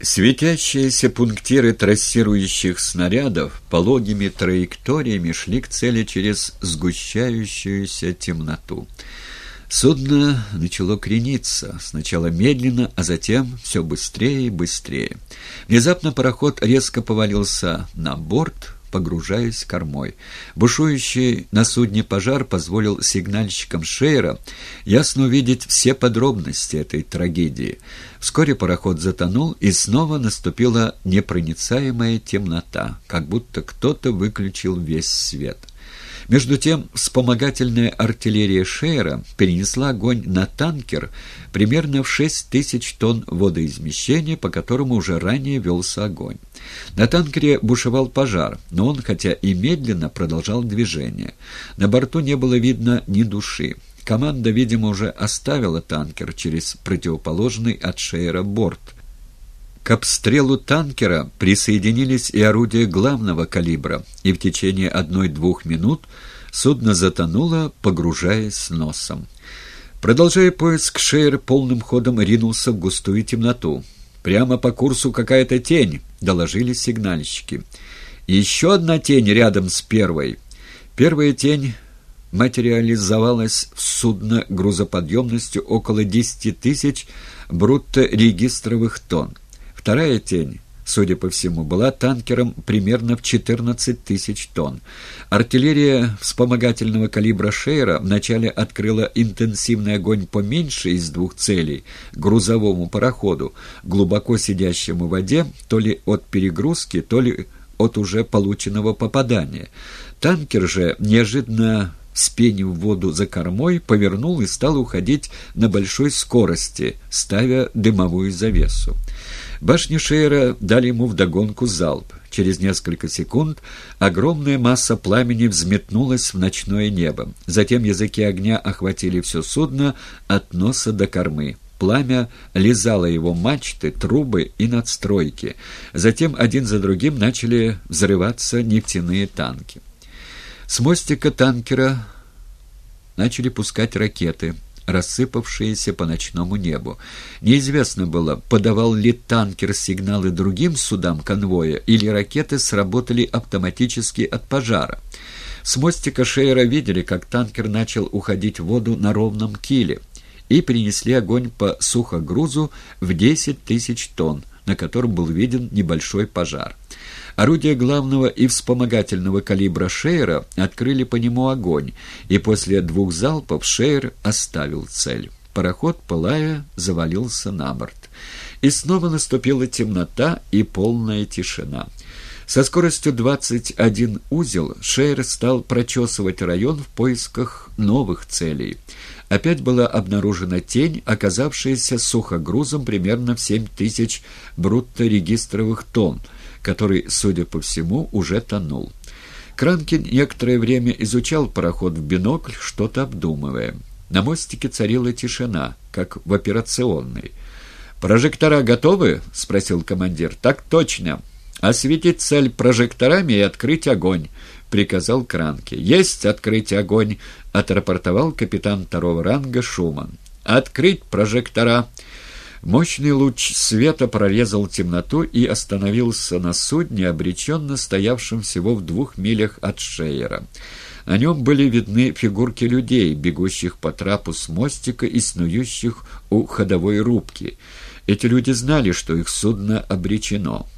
Светящиеся пунктиры трассирующих снарядов пологими траекториями шли к цели через сгущающуюся темноту. Судно начало крениться, сначала медленно, а затем все быстрее и быстрее. Внезапно пароход резко повалился на борт, погружаясь кормой. Бушующий на судне пожар позволил сигнальщикам Шейра ясно увидеть все подробности этой трагедии. Вскоре пароход затонул, и снова наступила непроницаемая темнота, как будто кто-то выключил весь свет. Между тем, вспомогательная артиллерия Шейера перенесла огонь на танкер примерно в 6 тысяч тонн водоизмещения, по которому уже ранее велся огонь. На танкере бушевал пожар, но он, хотя и медленно, продолжал движение. На борту не было видно ни души. Команда, видимо, уже оставила танкер через противоположный от Шейера борт. К обстрелу танкера присоединились и орудия главного калибра, и в течение одной-двух минут судно затонуло, погружаясь носом. Продолжая поиск, Шейер полным ходом ринулся в густую темноту. «Прямо по курсу какая-то тень», — доложили сигнальщики. «Еще одна тень рядом с первой». Первая тень материализовалась в судно грузоподъемностью около 10 тысяч брутто-регистровых тонн. Вторая тень, судя по всему, была танкером примерно в 14 тысяч тонн. Артиллерия вспомогательного калибра «Шейра» вначале открыла интенсивный огонь по меньшей из двух целей — грузовому пароходу, глубоко сидящему в воде, то ли от перегрузки, то ли от уже полученного попадания. Танкер же неожиданно спенив воду за кормой, повернул и стал уходить на большой скорости, ставя дымовую завесу. Башни Шейера дали ему вдогонку залп. Через несколько секунд огромная масса пламени взметнулась в ночное небо. Затем языки огня охватили все судно от носа до кормы. Пламя лизало его мачты, трубы и надстройки. Затем один за другим начали взрываться нефтяные танки. С мостика танкера начали пускать ракеты, рассыпавшиеся по ночному небу. Неизвестно было, подавал ли танкер сигналы другим судам конвоя, или ракеты сработали автоматически от пожара. С мостика Шейера видели, как танкер начал уходить в воду на ровном киле, и принесли огонь по сухогрузу в 10 тысяч тонн, на котором был виден небольшой пожар. Орудия главного и вспомогательного калибра Шейера открыли по нему огонь, и после двух залпов Шейер оставил цель. Пароход, пылая, завалился на борт. И снова наступила темнота и полная тишина. Со скоростью 21 узел Шейер стал прочесывать район в поисках новых целей. Опять была обнаружена тень, оказавшаяся сухогрузом примерно в 7 тысяч брутто-регистровых тонн, который, судя по всему, уже тонул. Кранкин некоторое время изучал пароход в бинокль, что-то обдумывая. На мостике царила тишина, как в операционной. «Прожектора готовы?» — спросил командир. «Так точно. Осветить цель прожекторами и открыть огонь», — приказал Кранке. «Есть открыть огонь», — отрапортовал капитан второго ранга Шуман. «Открыть прожектора». Мощный луч света прорезал темноту и остановился на судне, обреченно стоявшем всего в двух милях от Шейера. На нем были видны фигурки людей, бегущих по трапу с мостика и снующих у ходовой рубки. Эти люди знали, что их судно обречено.